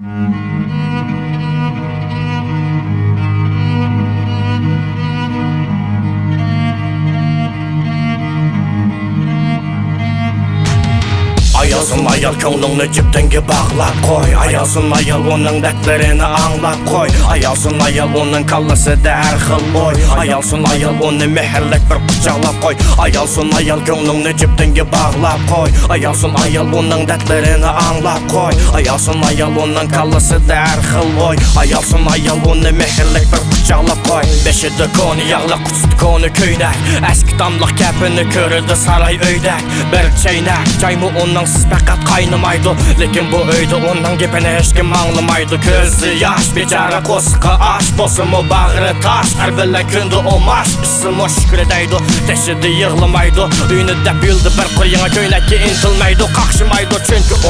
Música Ayasın ayal ko'nglingni jipdinga bog'lab qo'y Ayasın ayal uning dardlarini anglab qo'y Ayasın ayal uning kallasida har xil o'y Ayasın ayal uni mehrlik bir quchoqlab qo'y Ayasın ayal ko'nglingni jipdinga bog'lab qo'y Ayasın ayal uning dardlarini anglab qo'y Ayasın ayal uning kallasida har xil o'y Ayasın ayal uni mehrlik bir жаулап қой бешеді көні яғлық құсыт көні көйнәк әскі тамлық кәпіні көрілді сарай өйдәк бір чәйнәк жаймы оннан сіз пәкат қайнымайды лекен бұл өйді оннан кепені ешкім аңлымайды көзі яш бечара қосықы аш босымы бағыры таш әрбілі күнді омаш шүкір шүкіредайды тешеді йығылмайды үйіні дәп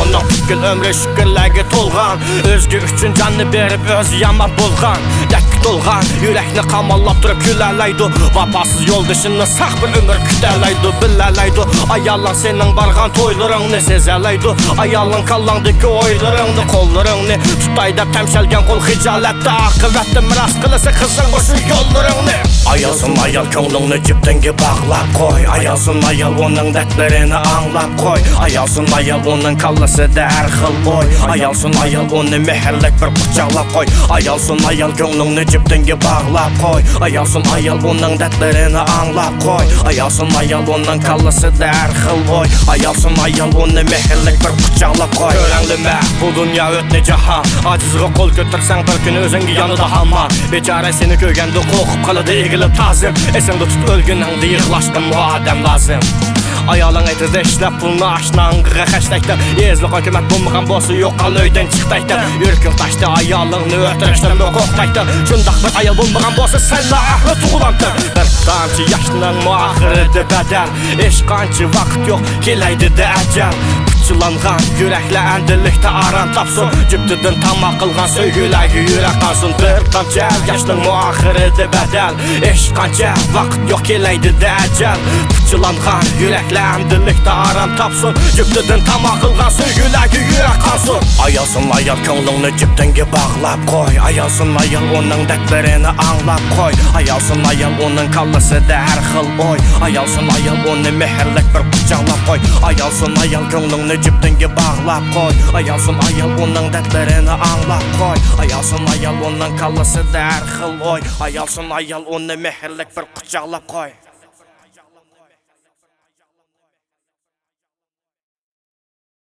оның бүткіл өмірі шүкірләге толған өзге үшін беріп өзі болған толған yurakni qamollab turib kulalaydi vafosiz yo'ldoshimni saq bir umr kutalaydi bilalaydi сенің барған bargan to'ylaringni sezalaydi ayollar kallangdiki o'ylaringni qo'llaringni Tutayda deb tamshalgan qo'l hijolatda oqibatda miras qilasa qizing o'sha аясын ayolsin ayol ko'nglingni jipdanga bog'lab qo'y ayolsin ayol uning dardlarini anglab bo'y. Bir bog'lab qo'y Ayalsın ayal uning dardlarini anglab qo'y Ayalsın ayal uning kallasida har xil o'y. Ayalsın ayal uni mehrlik bir quchoqlab qo'y Ko'ranglima bu dunyo o'tni jahon Ajizga qo'l ko'tarsang bir kun o'zingga yonida hamon Bechara seni ko'rganda qo'rqib qoladi egilib ta'zim. Esingda tut o'lguningda yig'lashga muodam lozim Ayolun Ayolin aytadi ishlab pulni oshnang'iga hashtakda Ezli hokimat bo'lmagan bosi yo'qol uydan chiqdakda Yurking tashda ayolingni o'tirishdan huquqdakda Shundaq bir ayol bo'lmagan bosi salla ahli tug'ilamda Bir qancha yoshning oxirida badan Ish qancha vaqt yo'q kelaydi da ajal Qıçılanğan yürəklə əndilikdə aran tapsın Cübdüdün tam aqılğan söygüləgi yürək qansın Bir qançı yaşının muaxırıdı bədəl Eş qançı vaxt yox keləydi də əcəl Qıçılanğan yürəklə əndilikdə aran tapsın Cübdüdün tam aqılğan söygüləgi yürək qansın Ayasın ayal ko'nglingni jipdinga bog'lab qo'y Ayasın ayal uning dardlarini anglab qo'y Ayalsın ayal uning kallasida har xil o'y. Ayalsın ayal uni mehrlik bir quchoqlab qo'y Ayalsın ayal ko'nglingni жіптенге бағлап қой Аялсын аял оның тәттіріні аңлап қой Аялсын аял оның қаласы да әр ой Аялсын аял оны мехірлік бір құшақлап қой